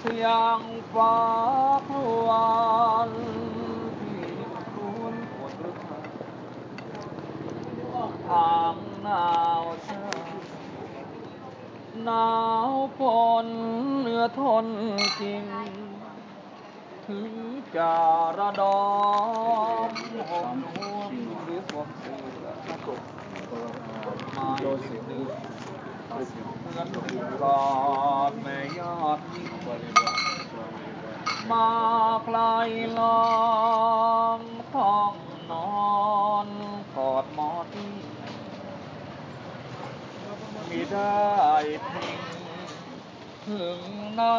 ฟ้าครวนที่ครวนปวดรึกทางหนาวเช้าหนาวฝนเหลือทนจริง ถึงจะระดมห่มนุ่มหรือสวมเสื้อไม่นึกเหมือนถึงกอดแม่ยอดยิ่ง มาไกลลองต้องนอนกอดหมอนมิได้ทิ้งถึงนา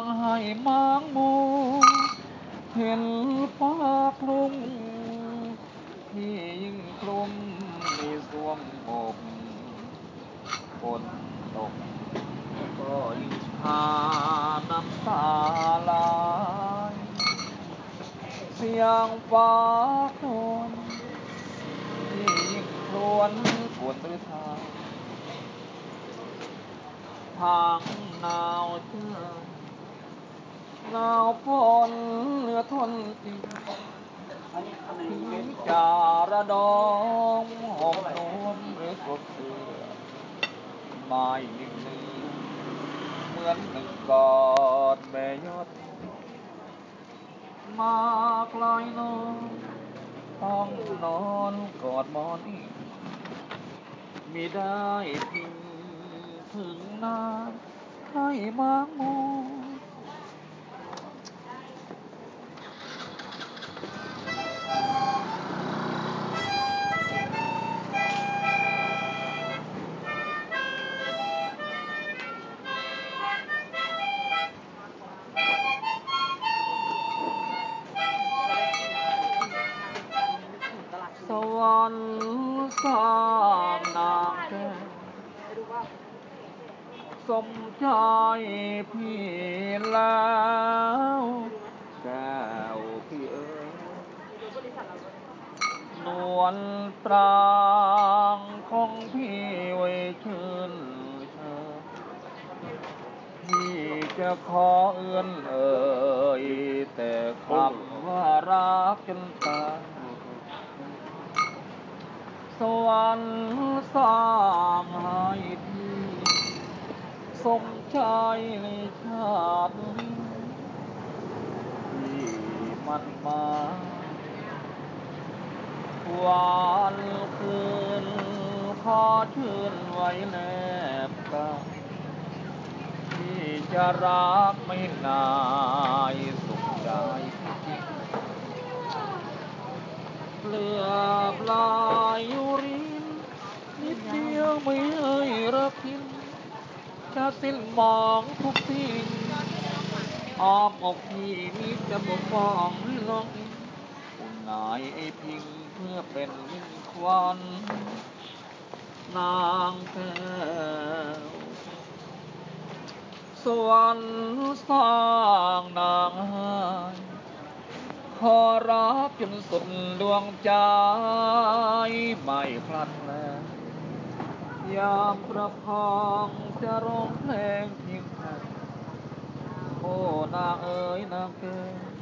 งให้มางมูเห็นฟ้าคลุมที่ยิ่งคลุมมีสวงอกฝนตกก็ยิ่งพาน้ำตาไหลเสี ยงฟ้าโครวญที่ครวญปวดหรือทางทางหนาวเจือหนาวฝนเหลือทนจริงถึงจะระดมห่มนุ่มหรือสวมเสือไม่ยิ่งเหมือนหนึ่งกอดแม่ยอด มาไกลนอนต้องนอนกอดหมอนอีกมิได้พิงถึงน้าให้มางมูส วรรค์สร้างนางแก้วสมใจพี่แล้วแก้วพี่เอ๋ยนวลตรางของพี่ไว้ชื่นเชิญพี่จะขอเอื้อนเอ่ยแต่คำว่ารักจนตาย สวรรค์สร้างให้พี่สมใจในชาตินี้ที่มันมา วันคืนขอชื่นไว้แนบกายที่จะรักไม่นายสุขใจเหลือบลายอยู่รินนิดเดียวไม่เอ่ยรักพิน จะสิ้นมองทุกสิ่งอ้อมอกพี่นี้จะปกป้องหลงอุ่นนายไอพิงเพื่อเป็นมิ่งควันนางแก้วสวรรค์สร้างนางให้ขอรักจนสุดดวงใจไม่พลัด យ៉ាងប្រផង់ចរងភ្លេងជាងអូនអើយណាគេ